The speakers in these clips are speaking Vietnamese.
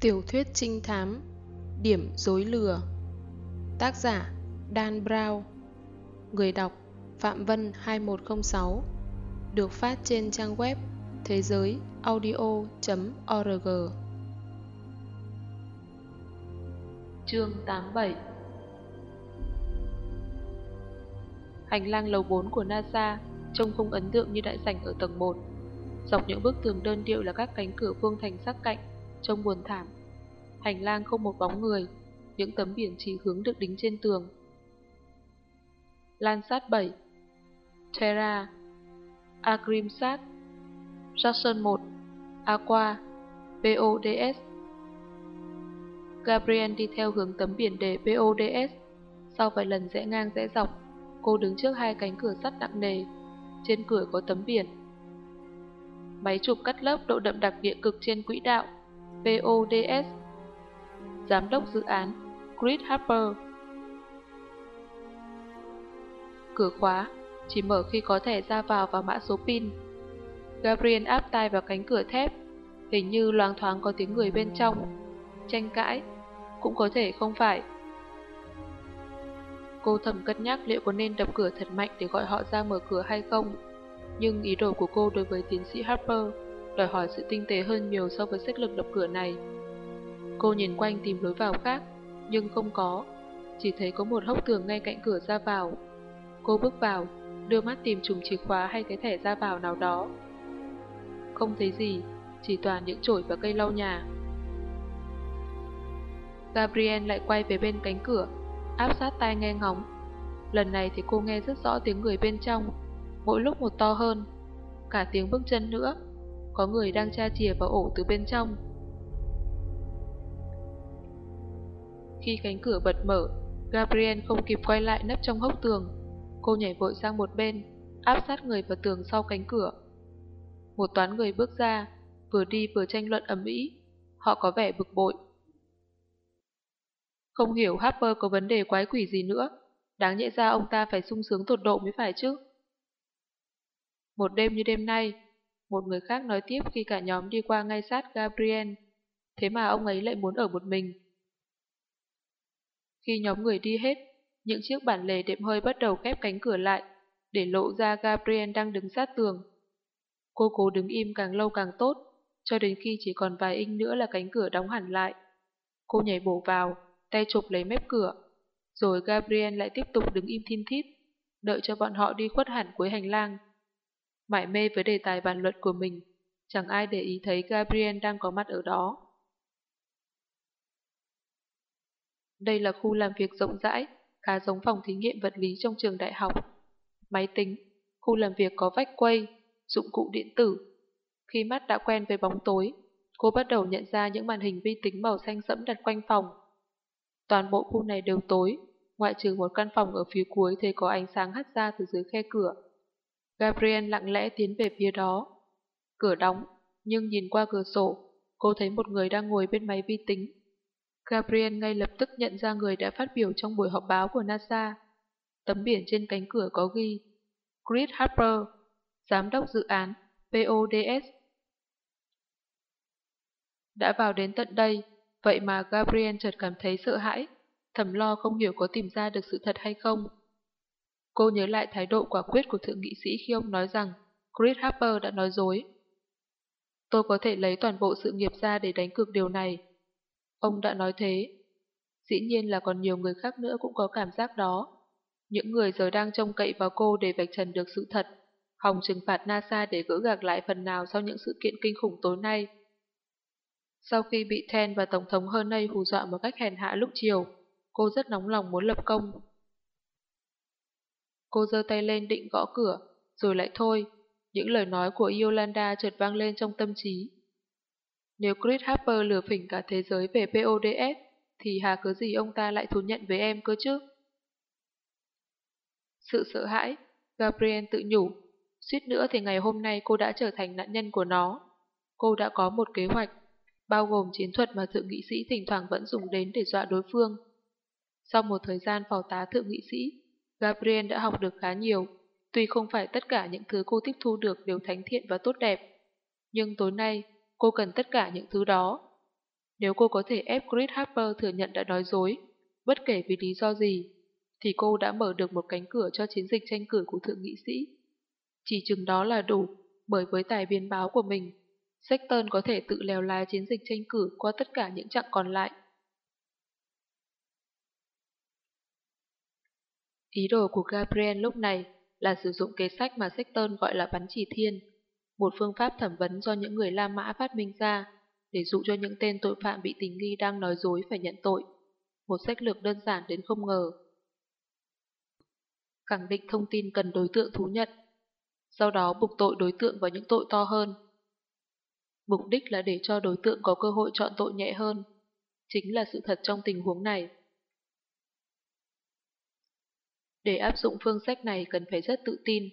Tiểu thuyết trinh thám, Điểm dối lừa. Tác giả, Dan Brown. Người đọc, Phạm Vân 2106 Được phát trên trang web thế giới audio.org Chương 87 Hành lang lầu 4 của NASA trông không ấn tượng như đại sảnh ở tầng 1. Dọc những bức tường đơn điệu là các cánh cửa phương thành sắc cạnh trông buồn thảm. Hành lang không một bóng người, những tấm biển chỉ hướng được đính trên tường. Lan sát 7 Terra Agrimsat Jackson 1 Aqua PODS Gabriel đi theo hướng tấm biển đề PODS. Sau vài lần rẽ ngang rẽ dọc, cô đứng trước hai cánh cửa sắt nặng nề. Trên cửa có tấm biển. Máy chụp cắt lớp độ đậm đặc địa cực trên quỹ đạo PODS Giám đốc dự án Chris Harper Cửa khóa chỉ mở khi có thẻ ra vào và mã số pin. Gabriel áp tay vào cánh cửa thép, hình như loáng thoáng có tiếng người bên trong. Tranh cãi, cũng có thể không phải. Cô thầm cân nhắc liệu có nên đập cửa thật mạnh để gọi họ ra mở cửa hay không. Nhưng ý đồ của cô đối với tiến sĩ Harper đòi hỏi sự tinh tế hơn nhiều so với sức lực đập cửa này. Cô nhìn quanh tìm lối vào khác, nhưng không có, chỉ thấy có một hốc tường ngay cạnh cửa ra vào. Cô bước vào, đưa mắt tìm chùm chìa khóa hay cái thẻ ra vào nào đó. Không thấy gì, chỉ toàn những chổi và cây lau nhà. Gabriel lại quay về bên cánh cửa, áp sát tai nghe ngóng. Lần này thì cô nghe rất rõ tiếng người bên trong, mỗi lúc một to hơn, cả tiếng bước chân nữa có người đang tra chìa vào ổ từ bên trong. Khi cánh cửa bật mở, Gabriel không kịp quay lại nấp trong hốc tường. Cô nhảy vội sang một bên, áp sát người vào tường sau cánh cửa. Một toán người bước ra, vừa đi vừa tranh luận ầm ĩ. Họ có vẻ bực bội. Không hiểu Harper có vấn đề quái quỷ gì nữa. Đáng nhẽ ra ông ta phải sung sướng tột độ mới phải chứ. Một đêm như đêm nay, một người khác nói tiếp khi cả nhóm đi qua ngay sát Gabriel. Thế mà ông ấy lại muốn ở một mình. Khi nhóm người đi hết, những chiếc bản lề đệm hơi bắt đầu khép cánh cửa lại, để lộ ra Gabriel đang đứng sát tường. Cô cố đứng im càng lâu càng tốt, cho đến khi chỉ còn vài inch nữa là cánh cửa đóng hẳn lại. Cô nhảy bổ vào, tay chụp lấy mép cửa, rồi Gabriel lại tiếp tục đứng im thiên thít, đợi cho bọn họ đi khuất hẳn cuối hành lang. Mải mê với đề tài bàn luận của mình, chẳng ai để ý thấy Gabriel đang có mặt ở đó. Đây là khu làm việc rộng rãi, khá giống phòng thí nghiệm vật lý trong trường đại học. Máy tính, khu làm việc có vách quay, dụng cụ điện tử. Khi mắt đã quen với bóng tối, cô bắt đầu nhận ra những màn hình vi tính màu xanh sẫm đặt quanh phòng. Toàn bộ khu này đều tối, ngoại trừ một căn phòng ở phía cuối thấy có ánh sáng hắt ra từ dưới khe cửa. Gabriel lặng lẽ tiến về phía đó. Cửa đóng, nhưng nhìn qua cửa sổ, cô thấy một người đang ngồi bên máy vi tính. Gabriel ngay lập tức nhận ra người đã phát biểu trong buổi họp báo của NASA. Tấm biển trên cánh cửa có ghi Chris Harper, Giám đốc dự án PODS. Đã vào đến tận đây, vậy mà Gabriel chợt cảm thấy sợ hãi, thầm lo không hiểu có tìm ra được sự thật hay không. Cô nhớ lại thái độ quả quyết của thượng nghị sĩ khi ông nói rằng Chris Harper đã nói dối. Tôi có thể lấy toàn bộ sự nghiệp ra để đánh cược điều này. Ông đã nói thế. Dĩ nhiên là còn nhiều người khác nữa cũng có cảm giác đó. Những người giờ đang trông cậy vào cô để vạch trần được sự thật, hòng trừng phạt NASA để gỡ gạc lại phần nào sau những sự kiện kinh khủng tối nay. Sau khi bị Ten và Tổng thống Hernay hù dọa một cách hèn hạ lúc chiều, cô rất nóng lòng muốn lập công. Cô giơ tay lên định gõ cửa, rồi lại thôi. Những lời nói của Yolanda chợt vang lên trong tâm trí. Nếu Chris Harper lừa phỉnh cả thế giới về PODS, thì hà cớ gì ông ta lại thú nhận với em cơ chứ? Sự sợ hãi, Gabriel tự nhủ, suýt nữa thì ngày hôm nay cô đã trở thành nạn nhân của nó. Cô đã có một kế hoạch, bao gồm chiến thuật mà thượng nghị sĩ thỉnh thoảng vẫn dùng đến để dọa đối phương. Sau một thời gian phò tá thượng nghị sĩ, Gabriel đã học được khá nhiều, tuy không phải tất cả những thứ cô tiếp thu được đều thánh thiện và tốt đẹp. Nhưng tối nay, cô cần tất cả những thứ đó. Nếu cô có thể ép Chris Harper thừa nhận đã nói dối, bất kể vì lý do gì, thì cô đã mở được một cánh cửa cho chiến dịch tranh cử của thượng nghị sĩ. Chỉ chừng đó là đủ, bởi với tài biên báo của mình, Sexton có thể tự lèo lái chiến dịch tranh cử qua tất cả những chặng còn lại. Ý đồ của Gabriel lúc này là sử dụng kế sách mà Sexton gọi là bắn chỉ thiên, một phương pháp thẩm vấn do những người La Mã phát minh ra để dụ cho những tên tội phạm bị tình nghi đang nói dối phải nhận tội. Một sách lược đơn giản đến không ngờ. Khẳng định thông tin cần đối tượng thú nhận, sau đó buộc tội đối tượng vào những tội to hơn. Mục đích là để cho đối tượng có cơ hội chọn tội nhẹ hơn. Chính là sự thật trong tình huống này. Để áp dụng phương sách này cần phải rất tự tin,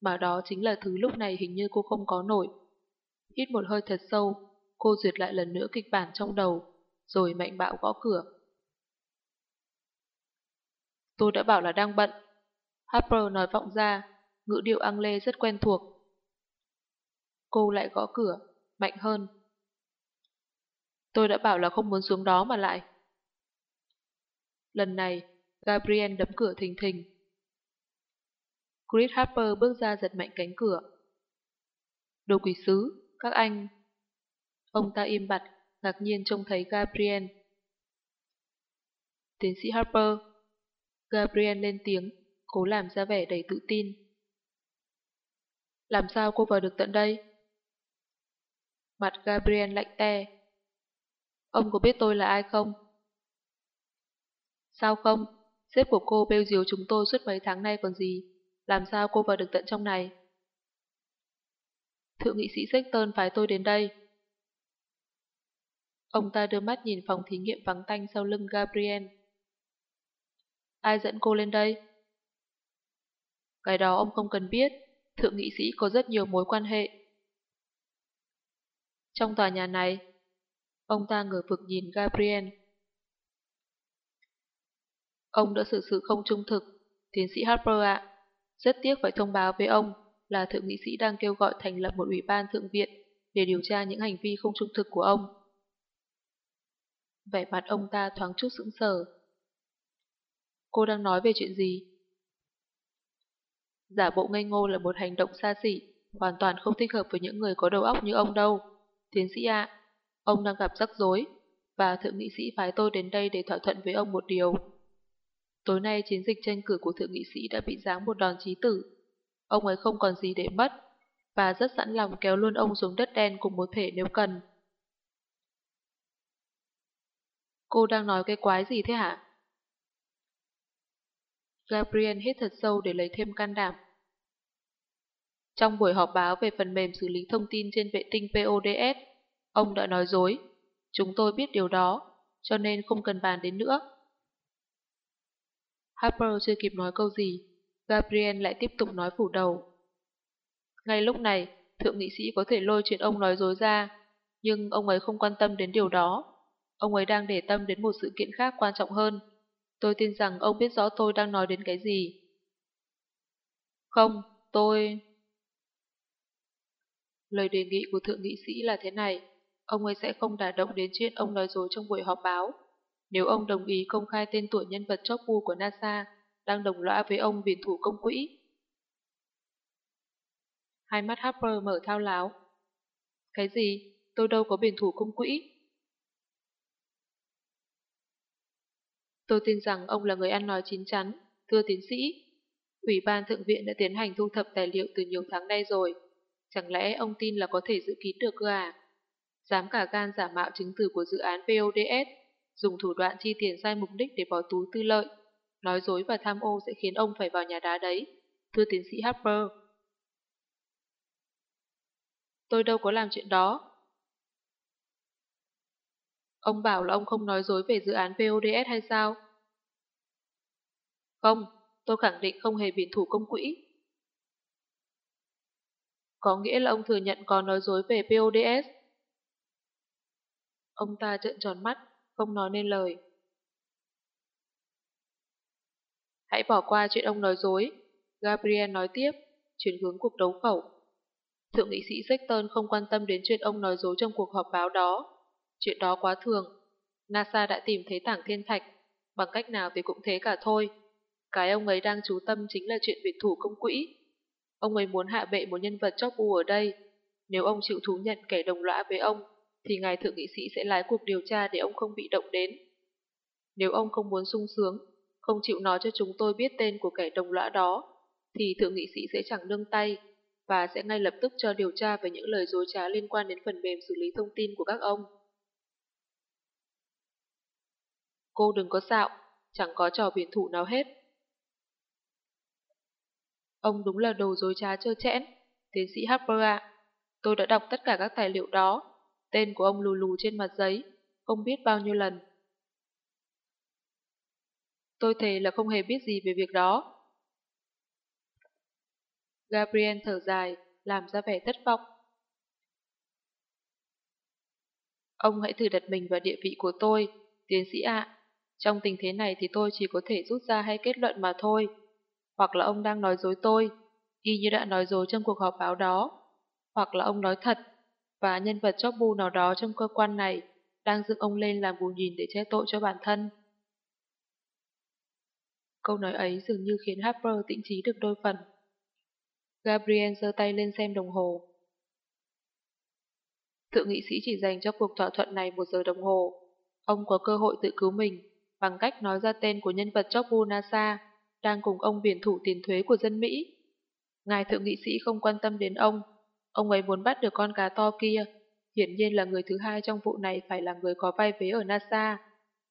mà đó chính là thứ lúc này hình như cô không có nổi. Hít một hơi thật sâu, cô duyệt lại lần nữa kịch bản trong đầu, rồi mạnh bạo gõ cửa. Tôi đã bảo là đang bận. Harper nói vọng ra, ngữ điệu ăn lê rất quen thuộc. Cô lại gõ cửa, mạnh hơn. Tôi đã bảo là không muốn xuống đó mà lại. Lần này, Gabriel đấm cửa thình thình. Chris Harper bước ra giật mạnh cánh cửa. Đồ quỷ sứ, các anh... Ông ta im bặt, ngạc nhiên trông thấy Gabriel. Tiến sĩ Harper. Gabriel lên tiếng, cố làm ra vẻ đầy tự tin. Làm sao cô vào được tận đây? Mặt Gabriel lạnh te. Ông có biết tôi là ai không? Sao không? Sếp của cô bêu diếu chúng tôi suốt mấy tháng nay còn gì. Làm sao cô vào được tận trong này? Thượng nghị sĩ Sexton phái tôi đến đây. Ông ta đưa mắt nhìn phòng thí nghiệm vắng tanh sau lưng Gabriel. Ai dẫn cô lên đây? Cái đó ông không cần biết. Thượng nghị sĩ có rất nhiều mối quan hệ. Trong tòa nhà này, ông ta ngửa vực nhìn Gabriel. Ông đã xử sự không trung thực, tiến sĩ Harper ạ. Rất tiếc phải thông báo với ông là thượng nghị sĩ đang kêu gọi thành lập một ủy ban thượng viện để điều tra những hành vi không trung thực của ông. Vẻ mặt ông ta thoáng chút sững sờ. Cô đang nói về chuyện gì? Giả bộ ngây ngô là một hành động xa xỉ, hoàn toàn không thích hợp với những người có đầu óc như ông đâu. Tiến sĩ ạ, ông đang gặp rắc rối, và thượng nghị sĩ phái tôi đến đây để thỏa thuận với ông một điều. Tối nay chiến dịch tranh cử của thượng nghị sĩ đã bị giáng một đòn chí tử. Ông ấy không còn gì để mất, và rất sẵn lòng kéo luôn ông xuống đất đen cùng một thể nếu cần. Cô đang nói cái quái gì thế hả? Gabriel hít thật sâu để lấy thêm can đảm. Trong buổi họp báo về phần mềm xử lý thông tin trên vệ tinh PODS, ông đã nói dối. Chúng tôi biết điều đó, cho nên không cần bàn đến nữa. Harper chưa kịp nói câu gì, Gabriel lại tiếp tục nói phủ đầu. Ngay lúc này, thượng nghị sĩ có thể lôi chuyện ông nói dối ra, nhưng ông ấy không quan tâm đến điều đó. Ông ấy đang để tâm đến một sự kiện khác quan trọng hơn. Tôi tin rằng ông biết rõ tôi đang nói đến cái gì. Không, tôi... Lời đề nghị của thượng nghị sĩ là thế này. Ông ấy sẽ không đả động đến chuyện ông nói dối trong buổi họp báo. Nếu ông đồng ý công khai tên tuổi nhân vật chóp bu của NASA đang đồng lõa với ông biển thủ công quỹ. Hai mắt Harper mở thao láo. Cái gì? Tôi đâu có biển thủ công quỹ. Tôi tin rằng ông là người ăn nói chín chắn, thưa tiến sĩ. Ủy ban Thượng viện đã tiến hành thu thập tài liệu từ nhiều tháng nay rồi. Chẳng lẽ ông tin là có thể dự kín được cơ à? Dám cả gan giả mạo chứng từ của dự án PODS, dùng thủ đoạn chi tiền sai mục đích để bỏ túi tư lợi. Nói dối và tham ô sẽ khiến ông phải vào nhà đá đấy. Thưa tiến sĩ Harper. Tôi đâu có làm chuyện đó. Ông bảo là ông không nói dối về dự án PODS hay sao? Không, tôi khẳng định không hề biển thủ công quỹ. Có nghĩa là ông thừa nhận có nói dối về PODS. Ông ta trợn tròn mắt, không nói nên lời. Hãy bỏ qua chuyện ông nói dối. Gabriel nói tiếp, chuyển hướng cuộc đấu khẩu. Thượng nghị sĩ Sexton không quan tâm đến chuyện ông nói dối trong cuộc họp báo đó. Chuyện đó quá thường. NASA đã tìm thấy tảng thiên thạch, bằng cách nào thì cũng thế cả thôi. Cái ông ấy đang chú tâm chính là chuyện biệt thủ công quỹ. Ông ấy muốn hạ bệ một nhân vật chóp bu ở đây. Nếu ông chịu thú nhận kẻ đồng lõa với ông, thì ngài thượng nghị sĩ sẽ lái cuộc điều tra để ông không bị động đến. Nếu ông không muốn sung sướng, không chịu nói cho chúng tôi biết tên của kẻ đồng lõa đó, thì thượng nghị sĩ sẽ chẳng nương tay và sẽ ngay lập tức cho điều tra về những lời dối trá liên quan đến phần mềm xử lý thông tin của các ông. Cô đừng có xạo, chẳng có trò biển thủ nào hết. Ông đúng là đồ dối trá trơ chẽn, tiến sĩ Harper ạ. Tôi đã đọc tất cả các tài liệu đó, tên của ông lù lù trên mặt giấy, không biết bao nhiêu lần. Tôi thề là không hề biết gì về việc đó. Gabriel thở dài, làm ra vẻ thất vọng. Ông hãy thử đặt mình vào địa vị của tôi, tiến sĩ ạ. Trong tình thế này thì tôi chỉ có thể rút ra hai kết luận mà thôi. Hoặc là ông đang nói dối tôi, y như đã nói dối trong cuộc họp báo đó. Hoặc là ông nói thật, và nhân vật chóp bu nào đó trong cơ quan này đang dựng ông lên làm bù nhìn để che tội cho bản thân. Câu nói ấy dường như khiến Harper tĩnh trí được đôi phần. Gabriel giơ tay lên xem đồng hồ. Thượng nghị sĩ chỉ dành cho cuộc thỏa thuận này một giờ đồng hồ. Ông có cơ hội tự cứu mình bằng cách nói ra tên của nhân vật Chokbu Nasa đang cùng ông biển thủ tiền thuế của dân Mỹ. Ngài thượng nghị sĩ không quan tâm đến ông. Ông ấy muốn bắt được con cá to kia. Hiển nhiên là người thứ hai trong vụ này phải là người có vai vế ở NASA.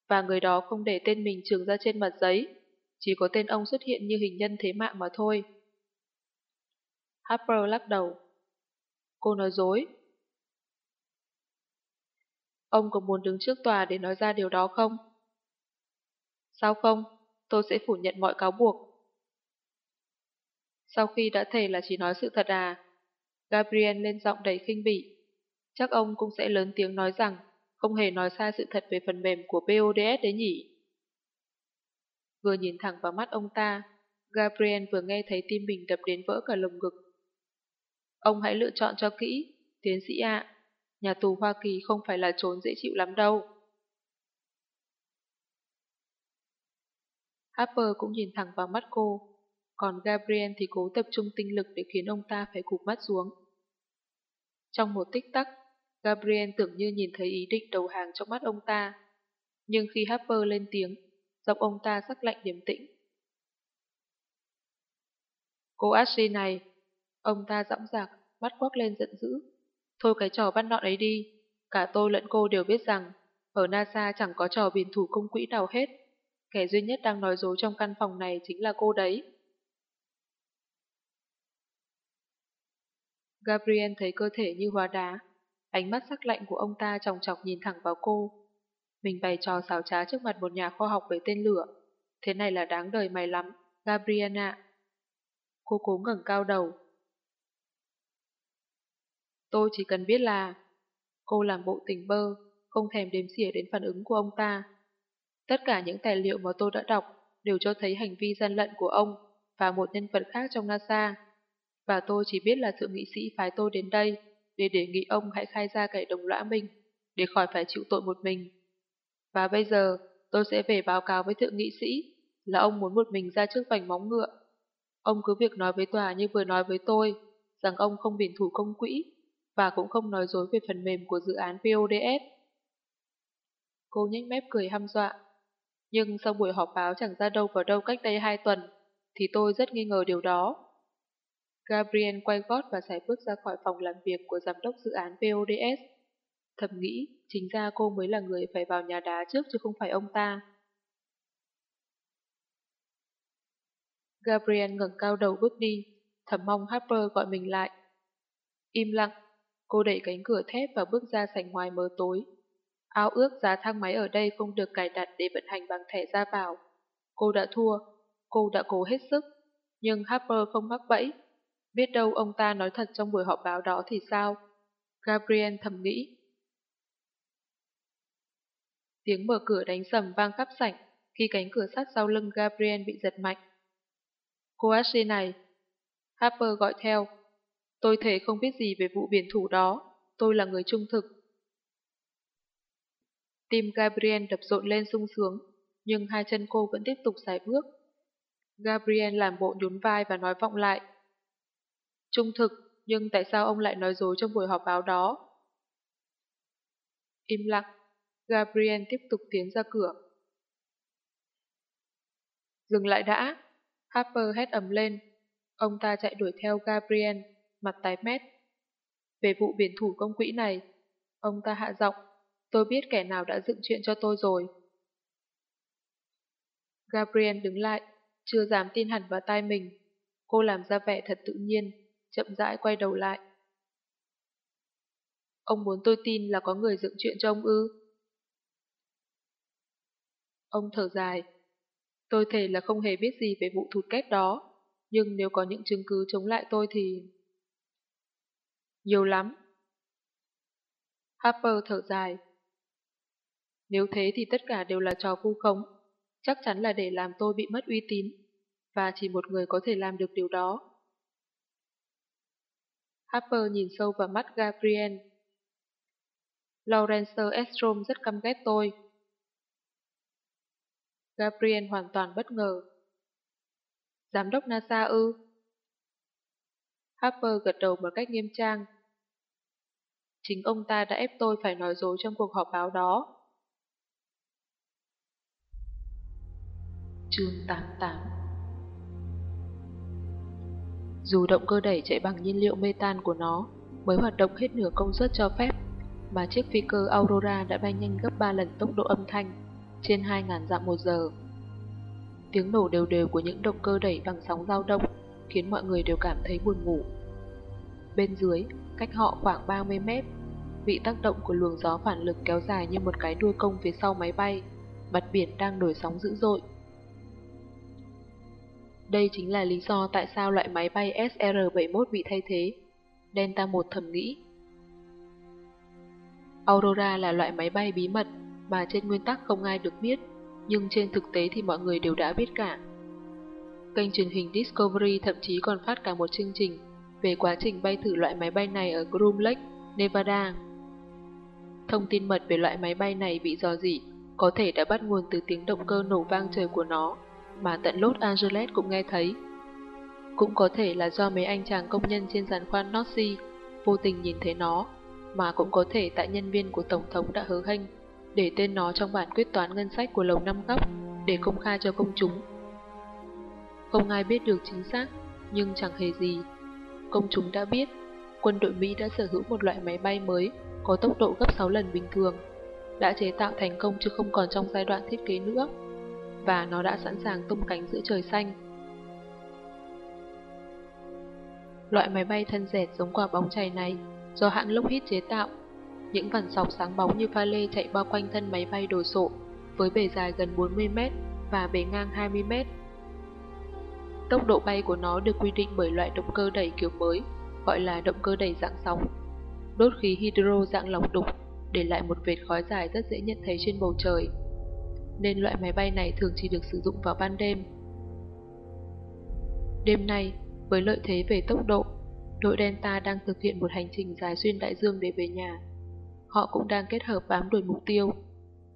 Và người đó không để tên mình trường ra trên mặt giấy. Chỉ có tên ông xuất hiện như hình nhân thế mạng mà thôi. Harper lắc đầu. Cô nói dối. Ông có muốn đứng trước tòa để nói ra điều đó không? Sao không? Tôi sẽ phủ nhận mọi cáo buộc. Sau khi đã thề là chỉ nói sự thật à? Gabriel lên giọng đầy khinh bỉ. Chắc ông cũng sẽ lớn tiếng nói rằng không hề nói sai sự thật về phần mềm của PODS đấy nhỉ? Vừa nhìn thẳng vào mắt ông ta, Gabriel vừa nghe thấy tim mình đập đến vỡ cả lồng ngực. Ông hãy lựa chọn cho kỹ, tiến sĩ ạ. Nhà tù Hoa Kỳ không phải là trốn dễ chịu lắm đâu. Harper cũng nhìn thẳng vào mắt cô, còn Gabriel thì cố tập trung tinh lực để khiến ông ta phải cụp mắt xuống. Trong một tích tắc, Gabriel tưởng như nhìn thấy ý định đầu hàng trong mắt ông ta. Nhưng khi Harper lên tiếng, giọng ông ta sắc lạnh điềm tĩnh. Cô Ashley này, ông ta dõng dạc, mắt quắc lên giận dữ. Thôi cái trò bắt nọn ấy đi, cả tôi lẫn cô đều biết rằng ở NASA chẳng có trò biển thủ công quỹ nào hết. Kẻ duy nhất đang nói dối trong căn phòng này chính là cô đấy. Gabriel thấy cơ thể như hóa đá, ánh mắt sắc lạnh của ông ta tròng chọc nhìn thẳng vào cô. Mình bày trò xảo trá trước mặt một nhà khoa học với tên lửa. Thế này là đáng đời mày lắm, Gabriela. Cô cố ngẩng cao đầu. Tôi chỉ cần biết là... Cô làm bộ tình bơ, không thèm đếm xỉa đến phản ứng của ông ta. Tất cả những tài liệu mà tôi đã đọc đều cho thấy hành vi gian lận của ông và một nhân vật khác trong NASA. Và tôi chỉ biết là thượng nghị sĩ phái tôi đến đây để đề nghị ông hãy khai ra kẻ đồng lõa mình, để khỏi phải chịu tội một mình. Và bây giờ, tôi sẽ về báo cáo với thượng nghị sĩ là ông muốn một mình ra trước vành móng ngựa. Ông cứ việc nói với tòa như vừa nói với tôi, rằng ông không biển thủ công quỹ và cũng không nói dối về phần mềm của dự án PODS. Cô nhếch mép cười hăm dọa. Nhưng sau buổi họp báo chẳng ra đâu vào đâu cách đây hai tuần, thì tôi rất nghi ngờ điều đó. Gabriel quay gót và sải bước ra khỏi phòng làm việc của giám đốc dự án PODS. Thầm nghĩ, chính ra cô mới là người phải vào nhà đá trước chứ không phải ông ta. Gabriel ngẩng cao đầu bước đi, thầm mong Harper gọi mình lại. Im lặng, cô đẩy cánh cửa thép và bước ra sảnh ngoài mờ tối. Áo ước giá thang máy ở đây không được cài đặt để vận hành bằng thẻ ra vào. Cô đã thua, cô đã cố hết sức, nhưng Harper không mắc bẫy. Biết đâu ông ta nói thật trong buổi họp báo đó thì sao? Gabriel thầm nghĩ. Tiếng mở cửa đánh sầm vang khắp sảnh khi cánh cửa sắt sau lưng Gabriel bị giật mạnh. Cô Ashley này. Harper gọi theo. Tôi thể không biết gì về vụ biển thủ đó. Tôi là người trung thực. Tim Gabriel đập rộn lên sung sướng, nhưng hai chân cô vẫn tiếp tục xài bước. Gabriel làm bộ nhún vai và nói vọng lại. Trung thực, nhưng tại sao ông lại nói dối trong buổi họp báo đó? Im lặng, Gabriel tiếp tục tiến ra cửa. Dừng lại đã, Harper hét ầm lên. Ông ta chạy đuổi theo Gabriel, mặt tái mét. Về vụ biển thủ công quỹ này, ông ta hạ giọng, tôi biết kẻ nào đã dựng chuyện cho tôi rồi. Gabriel đứng lại, chưa dám tin hẳn vào tai mình. Cô làm ra vẻ thật tự nhiên, chậm rãi quay đầu lại. Ông muốn tôi tin là có người dựng chuyện cho ông ư? Ông thở dài. Tôi thề là không hề biết gì về vụ thụt kép đó, nhưng nếu có những chứng cứ chống lại tôi thì... Nhiều lắm. Harper thở dài. Nếu thế thì tất cả đều là trò vu khống, chắc chắn là để làm tôi bị mất uy tín, và chỉ một người có thể làm được điều đó. Harper nhìn sâu vào mắt Gabriel. Lawrence Estrom rất căm ghét tôi. Gabriel hoàn toàn bất ngờ. Giám đốc NASA ư? Harper gật đầu một cách nghiêm trang. Chính ông ta đã ép tôi phải nói dối trong cuộc họp báo đó. Chương 88 dù động cơ đẩy chạy bằng nhiên liệu metan của nó mới hoạt động hết nửa công suất cho phép, mà chiếc phi cơ Aurora đã bay nhanh gấp 3 lần tốc độ âm thanh, trên 2.000 dặm một giờ. Tiếng nổ đều đều của những động cơ đẩy bằng sóng dao động khiến mọi người đều cảm thấy buồn ngủ. Bên dưới, cách họ khoảng 30 mét, vị tác động của luồng gió phản lực kéo dài như một cái đuôi công phía sau máy bay, mặt biển đang đổi sóng dữ dội. Đây chính là lý do tại sao loại máy bay SR-71 bị thay thế. Delta 1 thầm nghĩ. Aurora là loại máy bay bí mật mà trên nguyên tắc không ai được biết, nhưng trên thực tế thì mọi người đều đã biết cả. Kênh truyền hình Discovery thậm chí còn phát cả một chương trình về quá trình bay thử loại máy bay này ở Groom Lake, Nevada. Thông tin mật về loại máy bay này bị dò dỉ có thể đã bắt nguồn từ tiếng động cơ nổ vang trời của nó mà tận Los Angeles cũng nghe thấy. Cũng có thể là do mấy anh chàng công nhân trên giàn khoan Nazi vô tình nhìn thấy nó, mà cũng có thể tại nhân viên của Tổng thống đã hứa hênh để tên nó trong bản quyết toán ngân sách của Lầu Năm Góc để công khai cho công chúng. Không ai biết được chính xác, nhưng chẳng hề gì. Công chúng đã biết, quân đội Mỹ đã sở hữu một loại máy bay mới có tốc độ gấp 6 lần bình thường, đã chế tạo thành công chứ không còn trong giai đoạn thiết kế nữa và nó đã sẵn sàng tung cánh giữa trời xanh. Loại máy bay thân dẹt giống quả bóng chày này do hãng Lockheed chế tạo. Những vằn sọc sáng bóng như pha lê chạy bao quanh thân máy bay đồ sộ với bề dài gần 40 mét và bề ngang 20 mét. Tốc độ bay của nó được quy định bởi loại động cơ đẩy kiểu mới, gọi là động cơ đẩy dạng sóng. Đốt khí hydro dạng lỏng đục, để lại một vệt khói dài rất dễ nhận thấy trên bầu trời nên loại máy bay này thường chỉ được sử dụng vào ban đêm. Đêm nay, với lợi thế về tốc độ, đội Delta đang thực hiện một hành trình dài xuyên đại dương để về nhà. Họ cũng đang kết hợp bám đuổi mục tiêu.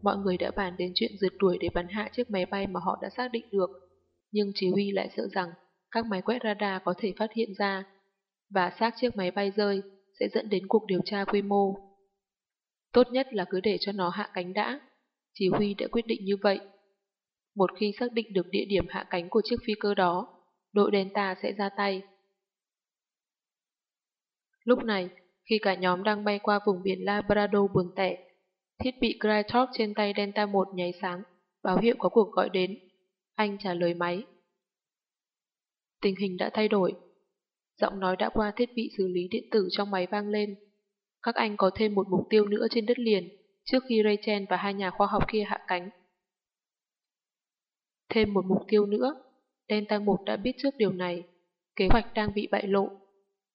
Mọi người đã bàn đến chuyện rượt đuổi để bắn hạ chiếc máy bay mà họ đã xác định được. Nhưng chỉ huy lại sợ rằng các máy quét radar có thể phát hiện ra và xác chiếc máy bay rơi sẽ dẫn đến cuộc điều tra quy mô. Tốt nhất là cứ để cho nó hạ cánh đã chỉ huy đã quyết định như vậy. Một khi xác định được địa điểm hạ cánh của chiếc phi cơ đó, đội Delta sẽ ra tay. Lúc này, khi cả nhóm đang bay qua vùng biển Labrador buồn tẻ, thiết bị Crytalk trên tay Delta 1 nháy sáng, báo hiệu có cuộc gọi đến. Anh trả lời máy. Tình hình đã thay đổi. Giọng nói đã qua thiết bị xử lý điện tử trong máy vang lên. Các anh có thêm một mục tiêu nữa trên đất liền trước khi Rachel và hai nhà khoa học kia hạ cánh. Thêm một mục tiêu nữa, Delta 1 đã biết trước điều này, kế hoạch đang bị bại lộ.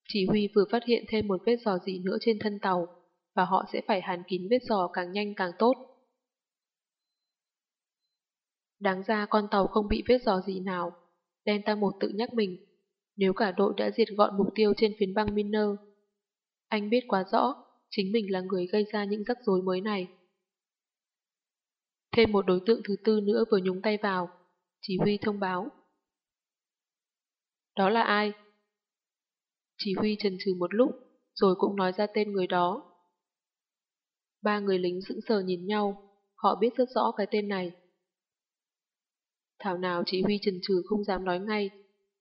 Chỉ huy vừa phát hiện thêm một vết dò gì nữa trên thân tàu, và họ sẽ phải hàn kín vết dò càng nhanh càng tốt. Đáng ra con tàu không bị vết dò gì nào, Delta 1 tự nhắc mình, nếu cả đội đã diệt gọn mục tiêu trên phiến băng Miner. Anh biết quá rõ, chính mình là người gây ra những rắc rối mới này. Thêm một đối tượng thứ tư nữa vừa nhúng tay vào. Chỉ huy thông báo. Đó là ai? Chỉ huy chần chừ một lúc, rồi cũng nói ra tên người đó. Ba người lính sững sờ nhìn nhau, họ biết rất rõ cái tên này. Thảo nào chỉ huy chần chừ không dám nói ngay,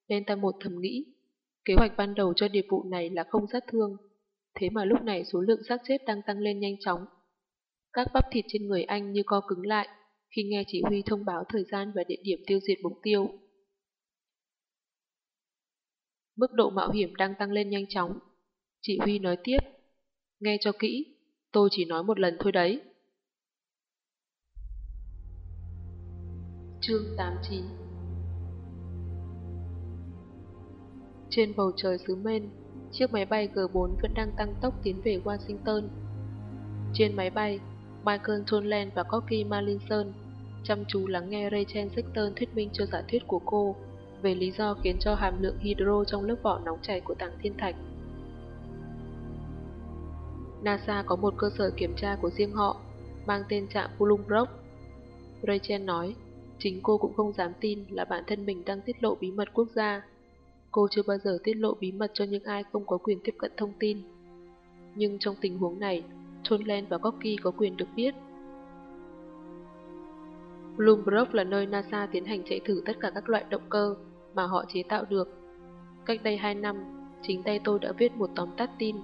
nên ta một thầm nghĩ. Kế hoạch ban đầu cho điệp vụ này là không sát thương, thế mà lúc này số lượng xác chết đang tăng lên nhanh chóng. Các bắp thịt trên người anh như co cứng lại khi nghe chỉ huy thông báo thời gian và địa điểm tiêu diệt mục tiêu. Mức độ mạo hiểm đang tăng lên nhanh chóng. Chỉ huy nói tiếp. Nghe cho kỹ, tôi chỉ nói một lần thôi đấy. Chương 89 Trên bầu trời xứ Men, chiếc máy bay G4 vẫn đang tăng tốc tiến về Washington. Trên máy bay, Michael Tonland và Corky Marlinson chăm chú lắng nghe Rachel Sexton thuyết minh cho giả thuyết của cô về lý do khiến cho hàm lượng hydro trong lớp vỏ nóng chảy của tảng thiên thạch. NASA có một cơ sở kiểm tra của riêng họ, mang tên trạm Bloomberg. Rachel nói, chính cô cũng không dám tin là bản thân mình đang tiết lộ bí mật quốc gia. Cô chưa bao giờ tiết lộ bí mật cho những ai không có quyền tiếp cận thông tin. Nhưng trong tình huống này, Tonlen và Gorky có quyền được biết. Bloomberg là nơi NASA tiến hành chạy thử tất cả các loại động cơ mà họ chế tạo được. Cách đây 2 năm, chính tay tôi đã viết một tóm tắt tin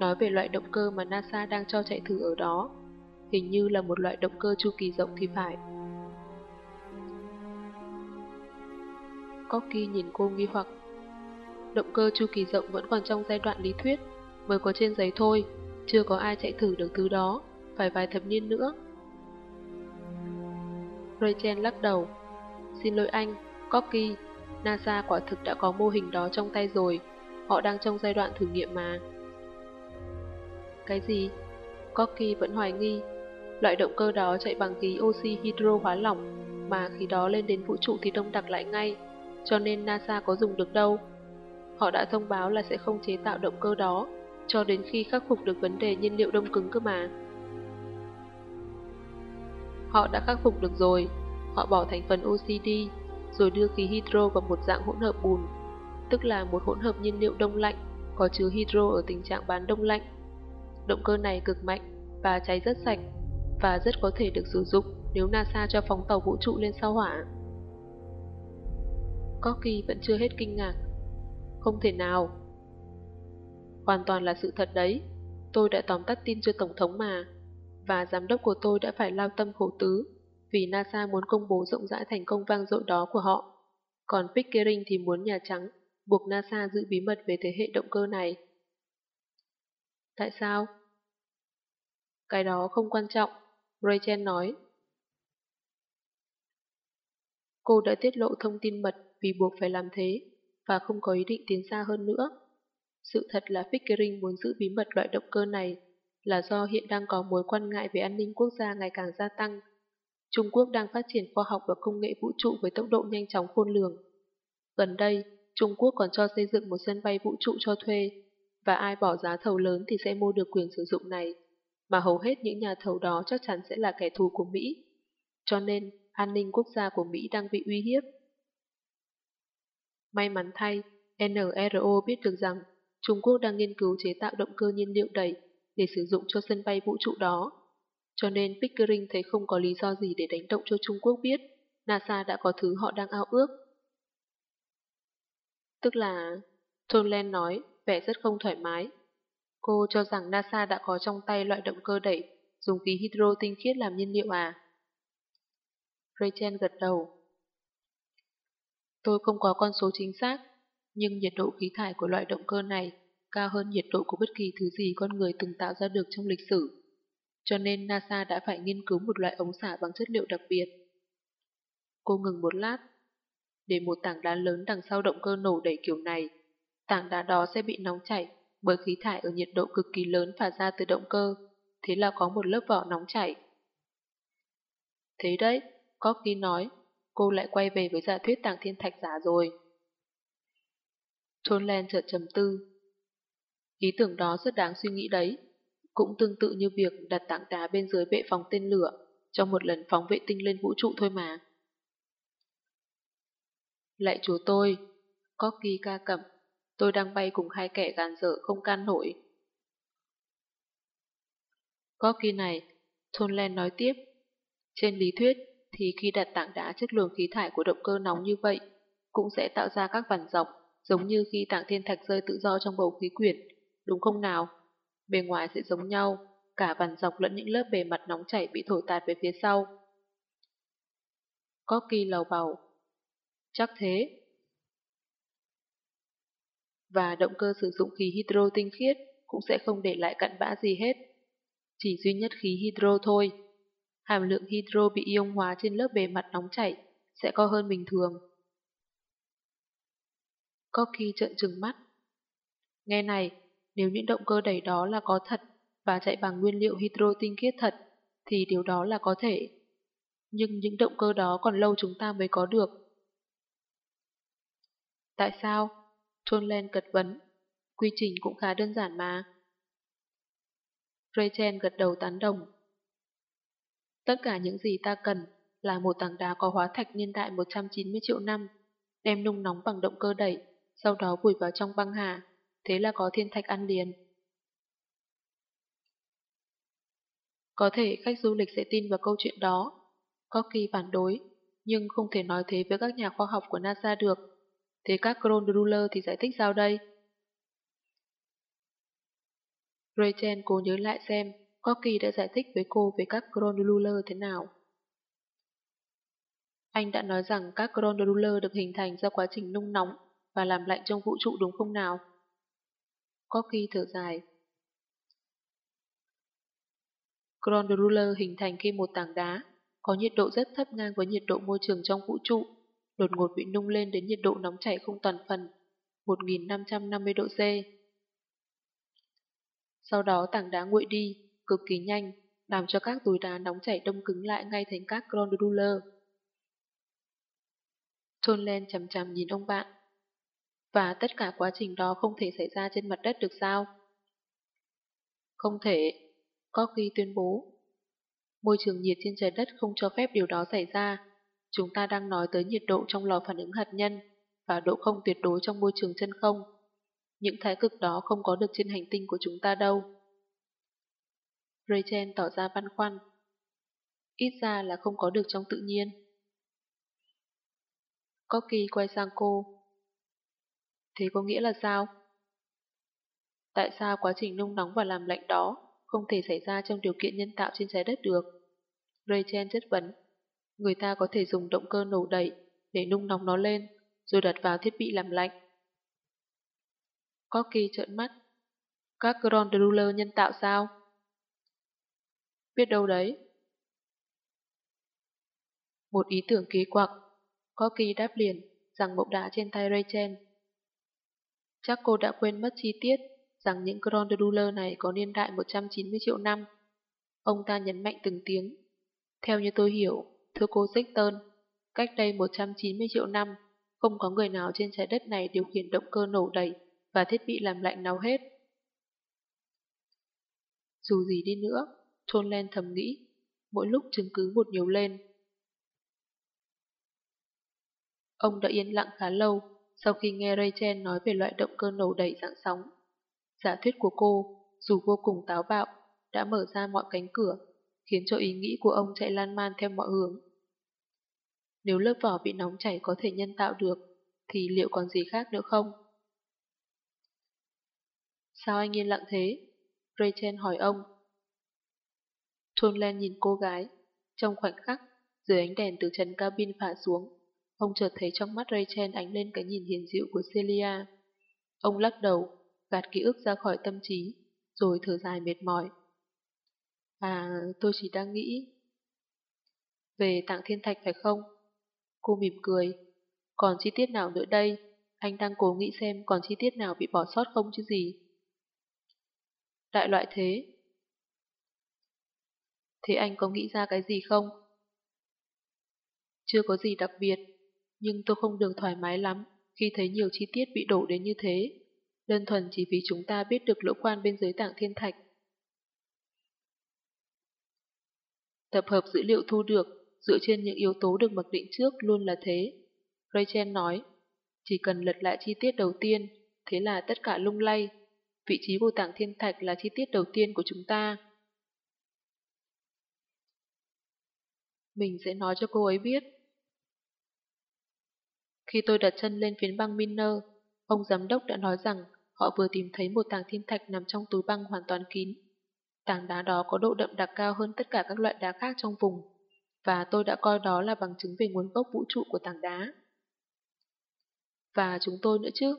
nói về loại động cơ mà NASA đang cho chạy thử ở đó. Hình như là một loại động cơ chu kỳ rộng thì phải. Corky nhìn cô nghi hoặc. Động cơ chu kỳ rộng vẫn còn trong giai đoạn lý thuyết, mới có trên giấy thôi, chưa có ai chạy thử được thứ đó, phải vài thập niên nữa. Rachel lắc đầu. Xin lỗi anh, Corky, NASA quả thực đã có mô hình đó trong tay rồi, họ đang trong giai đoạn thử nghiệm mà. Cái gì? Corky vẫn hoài nghi. Loại động cơ đó chạy bằng khí oxy hydro hóa lỏng, mà khi đó lên đến vũ trụ thì đông đặc lại ngay, cho nên NASA có dùng được đâu. Họ đã thông báo là sẽ không chế tạo động cơ đó, cho đến khi khắc phục được vấn đề nhiên liệu đông cứng cơ mà. Họ đã khắc phục được rồi, họ bỏ thành phần oxy đi, rồi đưa khí hydro vào một dạng hỗn hợp bùn, tức là một hỗn hợp nhiên liệu đông lạnh có chứa hydro ở tình trạng bán đông lạnh. Động cơ này cực mạnh và cháy rất sạch và rất có thể được sử dụng nếu NASA cho phóng tàu vũ trụ lên sao hỏa. Corky vẫn chưa hết kinh ngạc. Không thể nào. Hoàn toàn là sự thật đấy. Tôi đã tóm tắt tin cho Tổng thống mà. Và giám đốc của tôi đã phải lao tâm khổ tứ vì NASA muốn công bố rộng rãi thành công vang dội đó của họ. Còn Pickering thì muốn Nhà Trắng buộc NASA giữ bí mật về thế hệ động cơ này. Tại sao? Cái đó không quan trọng, Rachel nói. Cô đã tiết lộ thông tin mật vì buộc phải làm thế và không có ý định tiến xa hơn nữa. Sự thật là Pickering muốn giữ bí mật loại động cơ này là do hiện đang có mối quan ngại về an ninh quốc gia ngày càng gia tăng. Trung Quốc đang phát triển khoa học và công nghệ vũ trụ với tốc độ nhanh chóng khôn lường. Gần đây, Trung Quốc còn cho xây dựng một sân bay vũ trụ cho thuê, và ai bỏ giá thầu lớn thì sẽ mua được quyền sử dụng này, mà hầu hết những nhà thầu đó chắc chắn sẽ là kẻ thù của Mỹ. Cho nên, an ninh quốc gia của Mỹ đang bị uy hiếp. May mắn thay, NRO biết được rằng Trung Quốc đang nghiên cứu chế tạo động cơ nhiên liệu đẩy để sử dụng cho sân bay vũ trụ đó. Cho nên Pickering thấy không có lý do gì để đánh động cho Trung Quốc biết NASA đã có thứ họ đang ao ước. Tức là, Tonlen nói, vẻ rất không thoải mái. Cô cho rằng NASA đã có trong tay loại động cơ đẩy dùng khí hydro tinh khiết làm nhiên liệu à? Rachel gật đầu. Tôi không có con số chính xác, nhưng nhiệt độ khí thải của loại động cơ này cao hơn nhiệt độ của bất kỳ thứ gì con người từng tạo ra được trong lịch sử. Cho nên NASA đã phải nghiên cứu một loại ống xả bằng chất liệu đặc biệt. Cô ngừng một lát. Để một tảng đá lớn đằng sau động cơ nổ đẩy kiểu này, tảng đá đó sẽ bị nóng chảy bởi khí thải ở nhiệt độ cực kỳ lớn phả ra từ động cơ, thế là có một lớp vỏ nóng chảy. Thế đấy, Corky nói, cô lại quay về với giả thuyết tàng thiên thạch giả rồi. Tonland chợt trầm tư. Ý tưởng đó rất đáng suy nghĩ đấy. Cũng tương tự như việc đặt tảng đá bên dưới bệ phòng tên lửa, trong một lần phóng vệ tinh lên vũ trụ thôi mà. lại chúa tôi, có kỳ ca cẩm, tôi đang bay cùng hai kẻ gàn dở không can nổi. Có kỳ này, Thôn Len nói tiếp, trên lý thuyết thì khi đặt tảng đá chất luồng khí thải của động cơ nóng như vậy, cũng sẽ tạo ra các vằn dọc, giống như khi tảng thiên thạch rơi tự do trong bầu khí quyển, đúng không nào? Bề ngoài sẽ giống nhau, cả vằn dọc lẫn những lớp bề mặt nóng chảy bị thổi tạt về phía sau. Có kỳ lầu bầu. Chắc thế. Và động cơ sử dụng khí hydro tinh khiết cũng sẽ không để lại cặn bã gì hết. Chỉ duy nhất khí hydro thôi. Hàm lượng hydro bị ion hóa trên lớp bề mặt nóng chảy sẽ cao hơn bình thường. Corky trợn trừng mắt. Nghe này, nếu những động cơ đẩy đó là có thật và chạy bằng nguyên liệu hydro tinh khiết thật, thì điều đó là có thể. Nhưng những động cơ đó còn lâu chúng ta mới có được. Tại sao? John Len cật vấn. Quy trình cũng khá đơn giản mà. Rachel gật đầu tán đồng. Tất cả những gì ta cần là một tảng đá có hóa thạch niên đại 190 triệu năm, đem nung nóng bằng động cơ đẩy, sau đó vùi vào trong băng hà, thế là có thiên thạch ăn liền. Có thể khách du lịch sẽ tin vào câu chuyện đó. Corky phản đối, nhưng không thể nói thế với các nhà khoa học của NASA được. Thế các Grundruller thì giải thích sao đây? Rachel cố nhớ lại xem Corky đã giải thích với cô về các Grundruller thế nào. Anh đã nói rằng các Grundruller được hình thành do quá trình nung nóng và làm lạnh trong vũ trụ đúng không nào? Corky thở dài. Grundruller hình thành khi một tảng đá có nhiệt độ rất thấp ngang với nhiệt độ môi trường trong vũ trụ, đột ngột bị nung lên đến nhiệt độ nóng chảy không toàn phần, 1550 độ C. Sau đó tảng đá nguội đi, cực kỳ nhanh, làm cho các túi đá nóng chảy đông cứng lại ngay thành các cronduler. John Len chầm chầm nhìn ông bạn. Và tất cả quá trình đó không thể xảy ra trên mặt đất được sao? Không thể, có khi tuyên bố. Môi trường nhiệt trên trái đất không cho phép điều đó xảy ra. Chúng ta đang nói tới nhiệt độ trong lò phản ứng hạt nhân và độ không tuyệt đối trong môi trường chân không. Những thái cực đó không có được trên hành tinh của chúng ta đâu. Rachel tỏ ra băn khoăn. Ít ra là không có được trong tự nhiên. Corky quay sang cô. Thế có nghĩa là sao? Tại sao quá trình nung nóng và làm lạnh đó không thể xảy ra trong điều kiện nhân tạo trên trái đất được. Rachel chất vấn, người ta có thể dùng động cơ nổ đẩy để nung nóng nó lên, rồi đặt vào thiết bị làm lạnh. Corky trợn mắt, các Grundruller nhân tạo sao? Biết đâu đấy. Một ý tưởng kỳ quặc, có kỳ đáp liền, rằng mộng đá trên tay Rachel. Chắc cô đã quên mất chi tiết rằng những Grundruller này có niên đại 190 triệu năm. Ông ta nhấn mạnh từng tiếng. Theo như tôi hiểu, thưa cô Sexton, cách đây 190 triệu năm, không có người nào trên trái đất này điều khiển động cơ nổ đẩy và thiết bị làm lạnh nào hết. Dù gì đi nữa, Thôn Len thầm nghĩ, mỗi lúc chứng cứ một nhiều lên. Ông đã yên lặng khá lâu sau khi nghe Rachel nói về loại động cơ nổ đẩy dạng sóng. Giả thuyết của cô, dù vô cùng táo bạo, đã mở ra mọi cánh cửa, khiến cho ý nghĩ của ông chạy lan man theo mọi hướng. Nếu lớp vỏ bị nóng chảy có thể nhân tạo được, thì liệu còn gì khác nữa không? Sao anh yên lặng thế? Rachel hỏi ông. Thôn Len nhìn cô gái. Trong khoảnh khắc, dưới ánh đèn từ trần cabin phả xuống, ông chợt thấy trong mắt Rachel ánh lên cái nhìn hiền dịu của Celia. Ông lắc đầu, gạt ký ức ra khỏi tâm trí, rồi thở dài mệt mỏi. À, tôi chỉ đang nghĩ... Về tặng thiên thạch phải không? Cô mỉm cười. Còn chi tiết nào nữa đây? Anh đang cố nghĩ xem còn chi tiết nào bị bỏ sót không chứ gì. Đại loại thế. Thế anh có nghĩ ra cái gì không? Chưa có gì đặc biệt, nhưng tôi không được thoải mái lắm khi thấy nhiều chi tiết bị đổ đến như thế đơn thuần chỉ vì chúng ta biết được lỗ quan bên dưới tảng thiên thạch. Tập hợp dữ liệu thu được dựa trên những yếu tố được mặc định trước luôn là thế. Rachel nói, chỉ cần lật lại chi tiết đầu tiên, thế là tất cả lung lay. Vị trí của tảng thiên thạch là chi tiết đầu tiên của chúng ta. Mình sẽ nói cho cô ấy biết. Khi tôi đặt chân lên phiến băng Miner, ông giám đốc đã nói rằng họ vừa tìm thấy một tảng thiên thạch nằm trong túi băng hoàn toàn kín. Tảng đá đó có độ đậm đặc cao hơn tất cả các loại đá khác trong vùng, và tôi đã coi đó là bằng chứng về nguồn gốc vũ trụ của tảng đá. Và chúng tôi nữa chứ.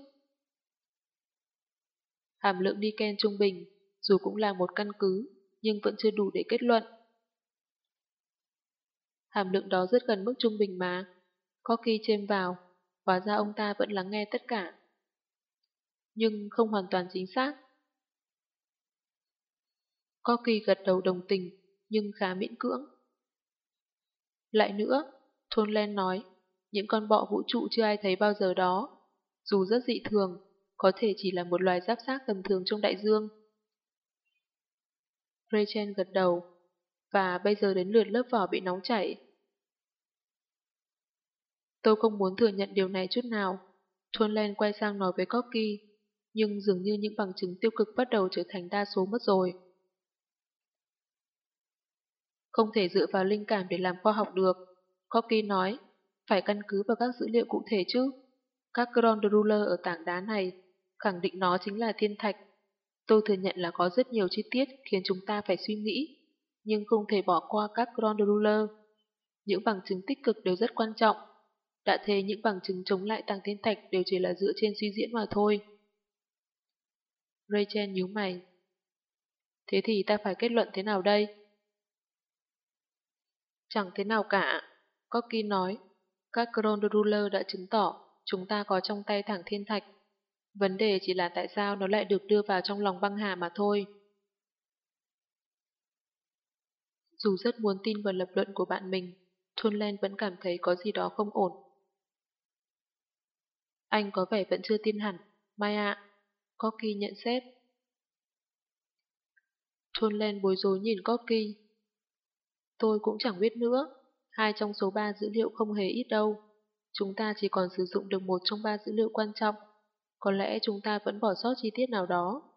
Hàm lượng Niken trung bình, dù cũng là một căn cứ, nhưng vẫn chưa đủ để kết luận. Hàm lượng đó rất gần mức trung bình mà. Có khi chêm vào, hóa ra ông ta vẫn lắng nghe tất cả. Nhưng không hoàn toàn chính xác. Có kỳ gật đầu đồng tình, nhưng khá miễn cưỡng. Lại nữa, Thôn Len nói, những con bọ vũ trụ chưa ai thấy bao giờ đó, dù rất dị thường, có thể chỉ là một loài giáp xác tầm thường trong đại dương. Rachel gật đầu, và bây giờ đến lượt lớp vỏ bị nóng chảy. Tôi không muốn thừa nhận điều này chút nào. Thôn Len quay sang nói với Corky, nhưng dường như những bằng chứng tiêu cực bắt đầu trở thành đa số mất rồi. Không thể dựa vào linh cảm để làm khoa học được. Corky nói, phải căn cứ vào các dữ liệu cụ thể chứ. Các Grondruller ở tảng đá này khẳng định nó chính là thiên thạch. Tôi thừa nhận là có rất nhiều chi tiết khiến chúng ta phải suy nghĩ, nhưng không thể bỏ qua các Grand ruler. Những bằng chứng tích cực đều rất quan trọng. Đã thế những bằng chứng chống lại tăng thiên thạch đều chỉ là dựa trên suy diễn mà thôi. Rachel nhíu mày. Thế thì ta phải kết luận thế nào đây? Chẳng thế nào cả. Corky nói, các Grand Ruler đã chứng tỏ chúng ta có trong tay thẳng thiên thạch. Vấn đề chỉ là tại sao nó lại được đưa vào trong lòng băng hà mà thôi. Dù rất muốn tin vào lập luận của bạn mình, Thun Len vẫn cảm thấy có gì đó không ổn. Anh có vẻ vẫn chưa tin hẳn, Mai ạ. Corky nhận xét. Thun Len bối rối nhìn Corky. Tôi cũng chẳng biết nữa, hai trong số ba dữ liệu không hề ít đâu. Chúng ta chỉ còn sử dụng được một trong ba dữ liệu quan trọng. Có lẽ chúng ta vẫn bỏ sót chi tiết nào đó.